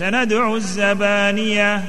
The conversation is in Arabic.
سندع الزبانية.